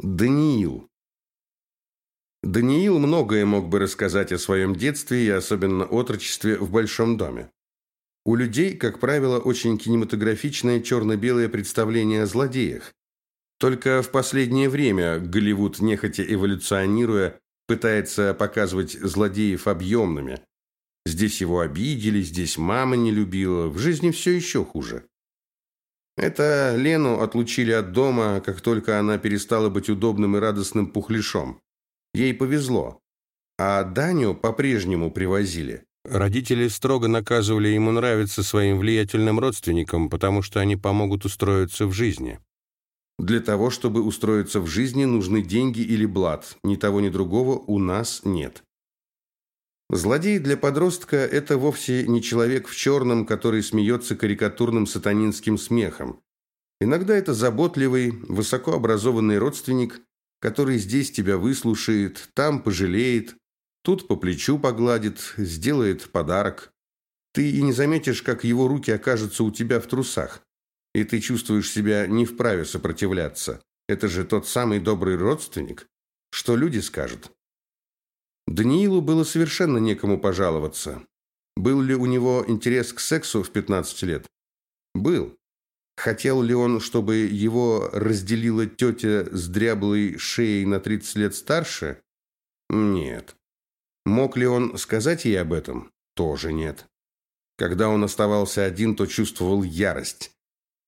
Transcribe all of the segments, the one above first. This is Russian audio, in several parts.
Даниил. Даниил многое мог бы рассказать о своем детстве и особенно отрочестве в большом доме. У людей, как правило, очень кинематографичное черно-белое представление о злодеях. Только в последнее время Голливуд, нехотя эволюционируя, пытается показывать злодеев объемными. Здесь его обидели, здесь мама не любила, в жизни все еще хуже. Это Лену отлучили от дома, как только она перестала быть удобным и радостным пухляшом. Ей повезло. А Даню по-прежнему привозили. Родители строго наказывали ему нравиться своим влиятельным родственникам, потому что они помогут устроиться в жизни. Для того, чтобы устроиться в жизни, нужны деньги или блат. Ни того, ни другого у нас нет. Злодей для подростка – это вовсе не человек в черном, который смеется карикатурным сатанинским смехом. Иногда это заботливый, высокообразованный родственник, который здесь тебя выслушает, там пожалеет, тут по плечу погладит, сделает подарок. Ты и не заметишь, как его руки окажутся у тебя в трусах, и ты чувствуешь себя не вправе сопротивляться. Это же тот самый добрый родственник. Что люди скажут? Даниилу было совершенно некому пожаловаться. Был ли у него интерес к сексу в 15 лет? Был. Хотел ли он, чтобы его разделила тетя с дряблой шеей на 30 лет старше? Нет. Мог ли он сказать ей об этом? Тоже нет. Когда он оставался один, то чувствовал ярость.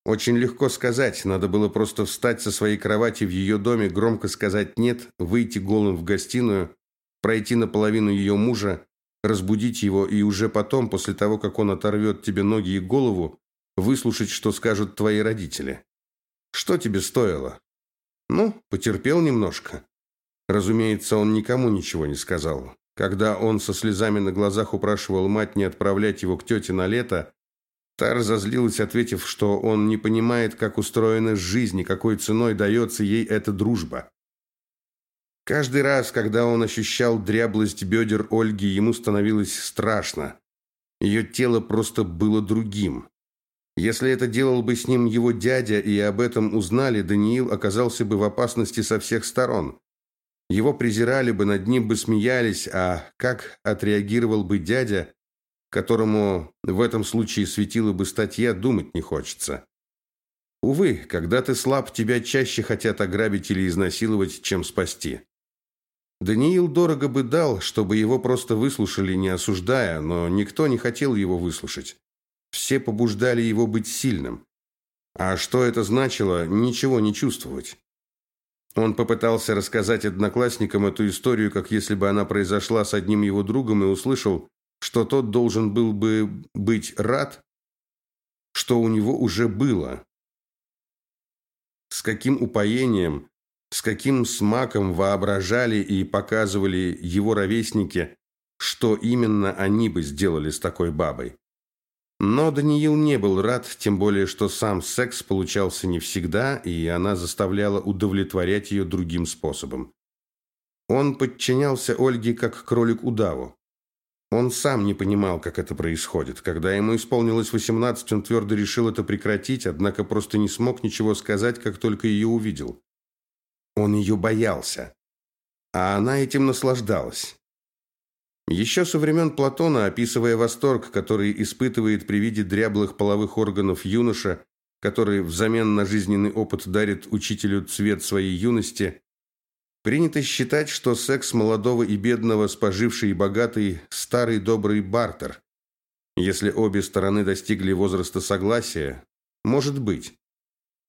Очень легко сказать, надо было просто встать со своей кровати в ее доме, громко сказать «нет», выйти голым в гостиную пройти наполовину ее мужа, разбудить его и уже потом, после того, как он оторвет тебе ноги и голову, выслушать, что скажут твои родители. Что тебе стоило? Ну, потерпел немножко. Разумеется, он никому ничего не сказал. Когда он со слезами на глазах упрашивал мать не отправлять его к тете на лето, та разозлилась, ответив, что он не понимает, как устроена жизнь и какой ценой дается ей эта дружба. Каждый раз, когда он ощущал дряблость бедер Ольги, ему становилось страшно. Ее тело просто было другим. Если это делал бы с ним его дядя и об этом узнали, Даниил оказался бы в опасности со всех сторон. Его презирали бы, над ним бы смеялись, а как отреагировал бы дядя, которому в этом случае светила бы статья, думать не хочется. Увы, когда ты слаб, тебя чаще хотят ограбить или изнасиловать, чем спасти. Даниил дорого бы дал, чтобы его просто выслушали, не осуждая, но никто не хотел его выслушать. Все побуждали его быть сильным. А что это значило, ничего не чувствовать. Он попытался рассказать одноклассникам эту историю, как если бы она произошла с одним его другом, и услышал, что тот должен был бы быть рад, что у него уже было. С каким упоением с каким смаком воображали и показывали его ровесники, что именно они бы сделали с такой бабой. Но Даниил не был рад, тем более, что сам секс получался не всегда, и она заставляла удовлетворять ее другим способом. Он подчинялся Ольге как кролик удаву. Он сам не понимал, как это происходит. Когда ему исполнилось 18, он твердо решил это прекратить, однако просто не смог ничего сказать, как только ее увидел. Он ее боялся, а она этим наслаждалась. Еще со времен Платона, описывая восторг, который испытывает при виде дряблых половых органов юноша, который взамен на жизненный опыт дарит учителю цвет своей юности, принято считать, что секс молодого и бедного с пожившей и богатой – старый добрый бартер. Если обе стороны достигли возраста согласия, может быть.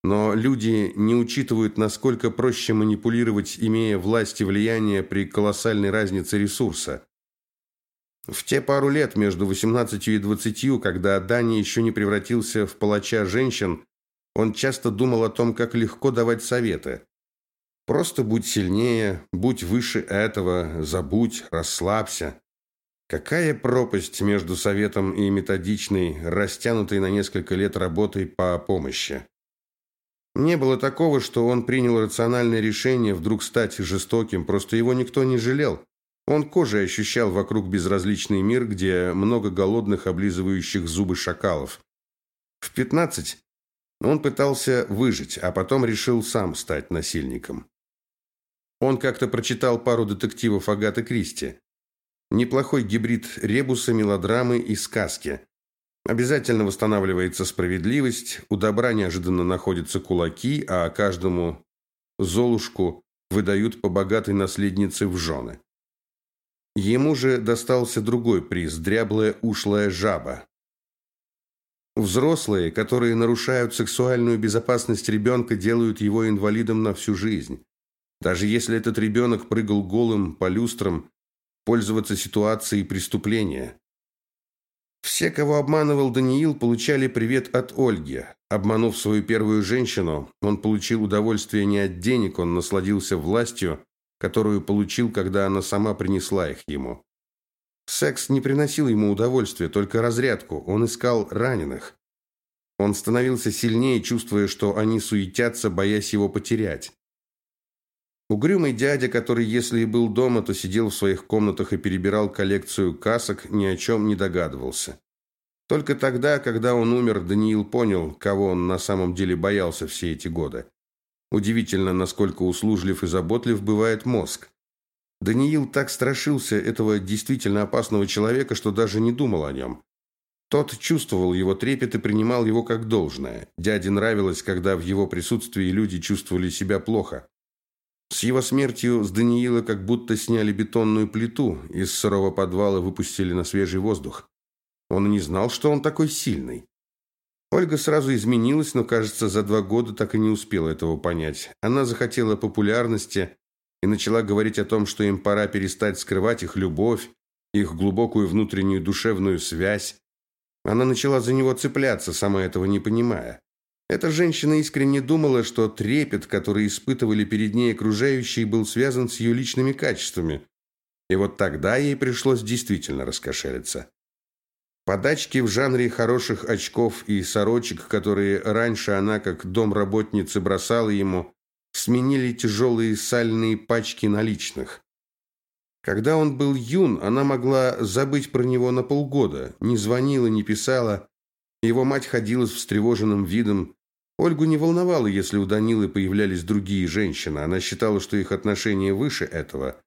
Но люди не учитывают, насколько проще манипулировать, имея власть и влияние при колоссальной разнице ресурса. В те пару лет между 18 и 20, когда Дани еще не превратился в палача женщин, он часто думал о том, как легко давать советы. Просто будь сильнее, будь выше этого, забудь, расслабься. Какая пропасть между советом и методичной, растянутой на несколько лет работой по помощи. Не было такого, что он принял рациональное решение вдруг стать жестоким, просто его никто не жалел. Он кожей ощущал вокруг безразличный мир, где много голодных, облизывающих зубы шакалов. В 15 он пытался выжить, а потом решил сам стать насильником. Он как-то прочитал пару детективов Агаты Кристи. Неплохой гибрид ребуса, мелодрамы и сказки. Обязательно восстанавливается справедливость, у добра неожиданно находятся кулаки, а каждому золушку выдают по богатой наследнице в жены. Ему же достался другой приз – дряблая ушлая жаба. Взрослые, которые нарушают сексуальную безопасность ребенка, делают его инвалидом на всю жизнь. Даже если этот ребенок прыгал голым по люстрам, пользоваться ситуацией преступления. Все, кого обманывал Даниил, получали привет от Ольги. Обманув свою первую женщину, он получил удовольствие не от денег, он насладился властью, которую получил, когда она сама принесла их ему. Секс не приносил ему удовольствия, только разрядку. Он искал раненых. Он становился сильнее, чувствуя, что они суетятся, боясь его потерять. Угрюмый дядя, который, если и был дома, то сидел в своих комнатах и перебирал коллекцию касок, ни о чем не догадывался. Только тогда, когда он умер, Даниил понял, кого он на самом деле боялся все эти годы. Удивительно, насколько услужлив и заботлив бывает мозг. Даниил так страшился этого действительно опасного человека, что даже не думал о нем. Тот чувствовал его трепет и принимал его как должное. Дяде нравилось, когда в его присутствии люди чувствовали себя плохо. С его смертью с Даниила как будто сняли бетонную плиту, из сырого подвала выпустили на свежий воздух. Он и не знал, что он такой сильный. Ольга сразу изменилась, но, кажется, за два года так и не успела этого понять. Она захотела популярности и начала говорить о том, что им пора перестать скрывать их любовь, их глубокую внутреннюю душевную связь. Она начала за него цепляться, сама этого не понимая. Эта женщина искренне думала, что трепет, который испытывали перед ней окружающие, был связан с ее личными качествами. И вот тогда ей пришлось действительно раскошелиться. Подачки в жанре хороших очков и сорочек, которые раньше она, как домработница, бросала ему, сменили тяжелые сальные пачки наличных. Когда он был юн, она могла забыть про него на полгода, не звонила, не писала. Его мать ходила с встревоженным видом. Ольгу не волновало, если у Данилы появлялись другие женщины. Она считала, что их отношения выше этого.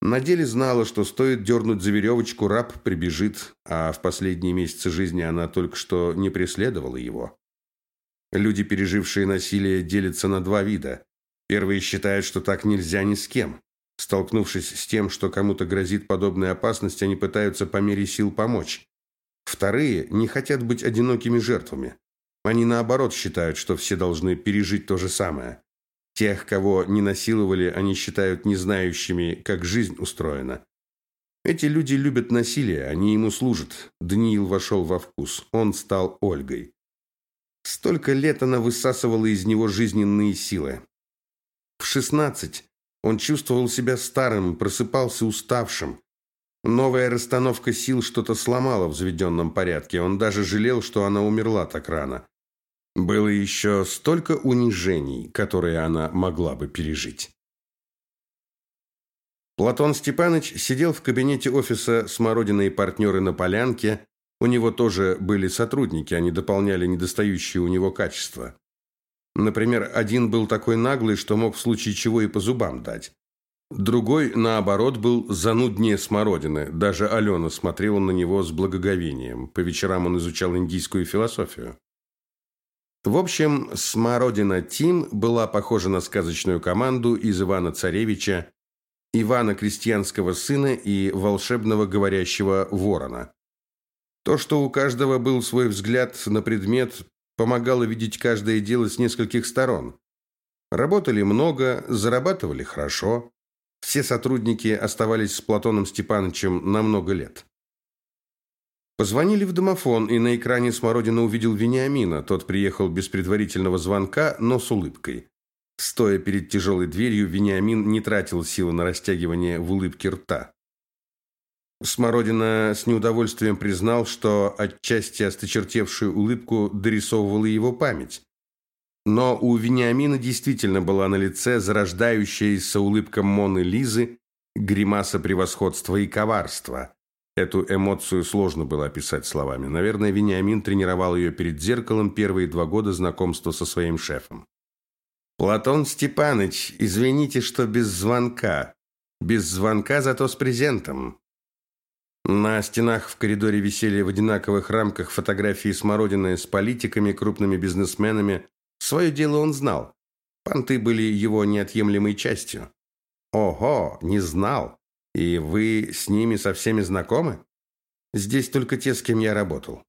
На деле знала, что стоит дернуть за веревочку, раб прибежит, а в последние месяцы жизни она только что не преследовала его. Люди, пережившие насилие, делятся на два вида. Первые считают, что так нельзя ни с кем. Столкнувшись с тем, что кому-то грозит подобная опасность, они пытаются по мере сил помочь. Вторые не хотят быть одинокими жертвами. Они наоборот считают, что все должны пережить то же самое. Тех, кого не насиловали, они считают не знающими, как жизнь устроена. Эти люди любят насилие, они ему служат. Даниил вошел во вкус. Он стал Ольгой. Столько лет она высасывала из него жизненные силы. В шестнадцать он чувствовал себя старым, просыпался уставшим. Новая расстановка сил что-то сломала в заведенном порядке. Он даже жалел, что она умерла так рано. Было еще столько унижений, которые она могла бы пережить. Платон Степанович сидел в кабинете офиса «Смородина и партнеры» на Полянке. У него тоже были сотрудники, они дополняли недостающие у него качества. Например, один был такой наглый, что мог в случае чего и по зубам дать. Другой, наоборот, был зануднее смородины. Даже Алена смотрела на него с благоговением. По вечерам он изучал индийскую философию. В общем, Смородина Тим была похожа на сказочную команду из Ивана Царевича, Ивана Крестьянского сына и волшебного говорящего ворона. То, что у каждого был свой взгляд на предмет, помогало видеть каждое дело с нескольких сторон. Работали много, зарабатывали хорошо. Все сотрудники оставались с Платоном Степановичем на много лет. Позвонили в домофон, и на экране Смородина увидел Вениамина. Тот приехал без предварительного звонка, но с улыбкой. Стоя перед тяжелой дверью, Вениамин не тратил силы на растягивание в улыбке рта. Смородина с неудовольствием признал, что отчасти осточертевшую улыбку дорисовывала его память. Но у Вениамина действительно была на лице зарождающаяся улыбка Моны Лизы, гримаса превосходства и коварства. Эту эмоцию сложно было описать словами. Наверное, Вениамин тренировал ее перед зеркалом первые два года знакомства со своим шефом. Платон Степаныч, извините, что без звонка. Без звонка, зато с презентом. На стенах в коридоре висели в одинаковых рамках фотографии Смородины с политиками, крупными бизнесменами. Свое дело он знал. Понты были его неотъемлемой частью. Ого, не знал. И вы с ними со всеми знакомы? Здесь только те, с кем я работал.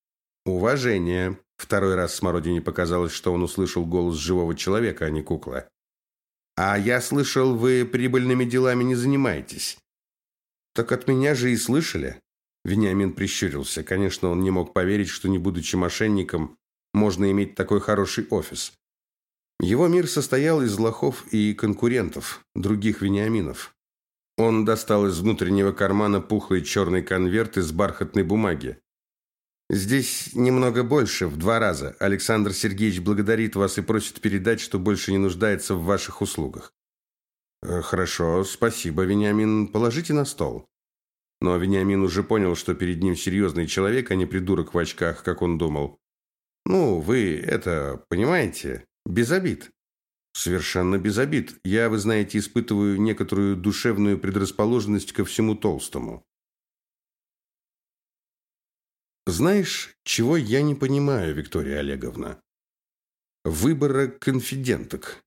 Уважение. Второй раз Смородине показалось, что он услышал голос живого человека, а не куклы. «А я слышал, вы прибыльными делами не занимаетесь». «Так от меня же и слышали». Вениамин прищурился. Конечно, он не мог поверить, что, не будучи мошенником, можно иметь такой хороший офис. Его мир состоял из лохов и конкурентов, других Вениаминов. Он достал из внутреннего кармана пухлый черный конверт из бархатной бумаги. Здесь немного больше, в два раза. Александр Сергеевич благодарит вас и просит передать, что больше не нуждается в ваших услугах. Э, хорошо, спасибо, Вениамин. Положите на стол. Но Вениамин уже понял, что перед ним серьезный человек, а не придурок в очках, как он думал. Ну, вы это понимаете? Без обид. Совершенно без обид. Я, вы знаете, испытываю некоторую душевную предрасположенность ко всему толстому. Знаешь, чего я не понимаю, Виктория Олеговна? Выбора конфиденток.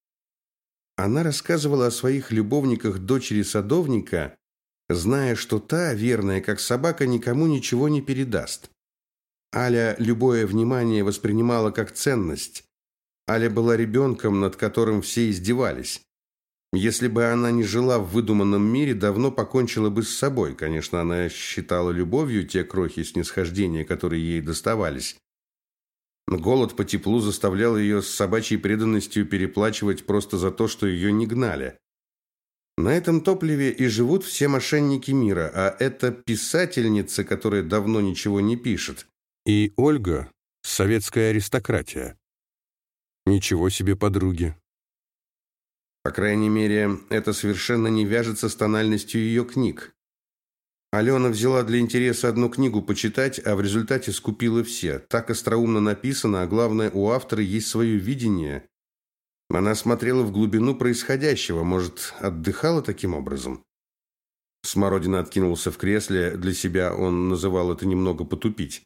Она рассказывала о своих любовниках дочери садовника, зная, что та, верная как собака, никому ничего не передаст. Аля любое внимание воспринимала как ценность. Аля была ребенком, над которым все издевались. Если бы она не жила в выдуманном мире, давно покончила бы с собой. Конечно, она считала любовью те крохи снисхождения, которые ей доставались. Голод по теплу заставлял ее с собачьей преданностью переплачивать просто за то, что ее не гнали. На этом топливе и живут все мошенники мира, а это писательница, которая давно ничего не пишет. И Ольга – советская аристократия. Ничего себе подруги. По крайней мере, это совершенно не вяжется с тональностью ее книг. Алена взяла для интереса одну книгу почитать, а в результате скупила все. Так остроумно написано, а главное, у автора есть свое видение. Она смотрела в глубину происходящего, может, отдыхала таким образом? Смородина откинулся в кресле, для себя он называл это немного потупить.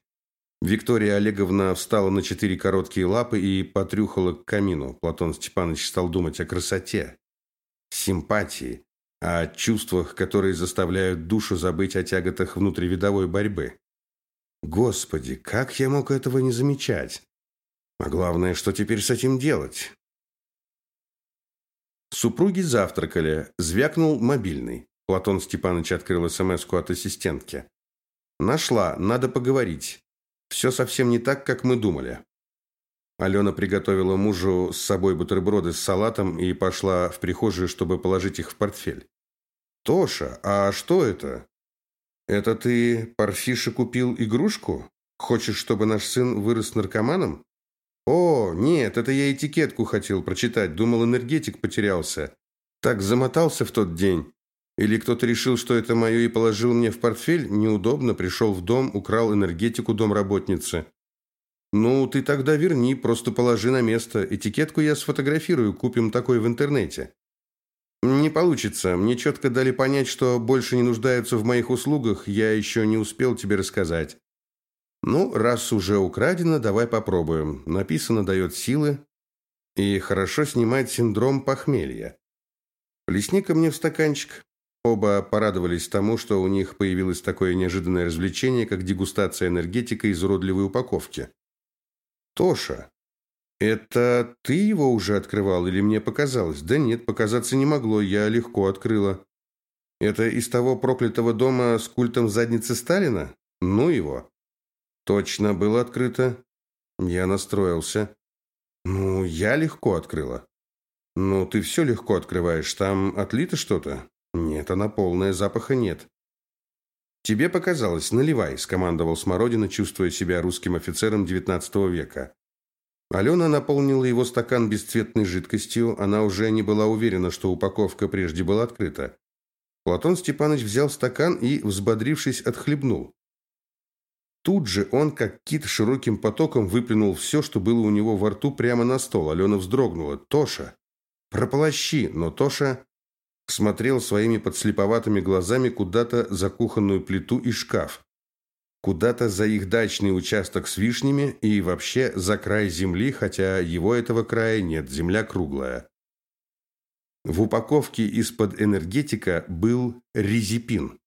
Виктория Олеговна встала на четыре короткие лапы и потрюхала к камину. Платон Степанович стал думать о красоте, симпатии, о чувствах, которые заставляют душу забыть о тяготах внутривидовой борьбы. Господи, как я мог этого не замечать? А главное, что теперь с этим делать? Супруги завтракали. Звякнул мобильный. Платон Степанович открыл смс от ассистентки. «Нашла. Надо поговорить. Все совсем не так, как мы думали. Алена приготовила мужу с собой бутерброды с салатом и пошла в прихожую, чтобы положить их в портфель. «Тоша, а что это?» «Это ты Парфише купил игрушку? Хочешь, чтобы наш сын вырос наркоманом?» «О, нет, это я этикетку хотел прочитать, думал, энергетик потерялся. Так замотался в тот день. Или кто-то решил, что это мое и положил мне в портфель? Неудобно, пришел в дом, украл энергетику домработницы. Ну, ты тогда верни, просто положи на место. Этикетку я сфотографирую, купим такой в интернете. Не получится. Мне четко дали понять, что больше не нуждаются в моих услугах, я еще не успел тебе рассказать. Ну, раз уже украдено, давай попробуем. Написано дает силы и хорошо снимает синдром похмелья. Плесни-ка мне в стаканчик. Оба порадовались тому, что у них появилось такое неожиданное развлечение, как дегустация энергетика из уродливой упаковки. Тоша, это ты его уже открывал или мне показалось? Да нет, показаться не могло, я легко открыла. Это из того проклятого дома с культом задницы Сталина? Ну его. Точно было открыто. Я настроился. Ну, я легко открыла. Ну, ты все легко открываешь. Там отлито что-то? Нет, она полная, запаха нет. Тебе показалось, наливай, скомандовал Смородина, чувствуя себя русским офицером XIX века. Алена наполнила его стакан бесцветной жидкостью, она уже не была уверена, что упаковка прежде была открыта. Платон Степанович взял стакан и, взбодрившись, отхлебнул. Тут же он, как кит, широким потоком выплюнул все, что было у него во рту, прямо на стол. Алена вздрогнула. «Тоша, Про плащи, но Тоша смотрел своими подслеповатыми глазами куда-то за кухонную плиту и шкаф. Куда-то за их дачный участок с вишнями и вообще за край земли, хотя его этого края нет, земля круглая. В упаковке из-под энергетика был резепин.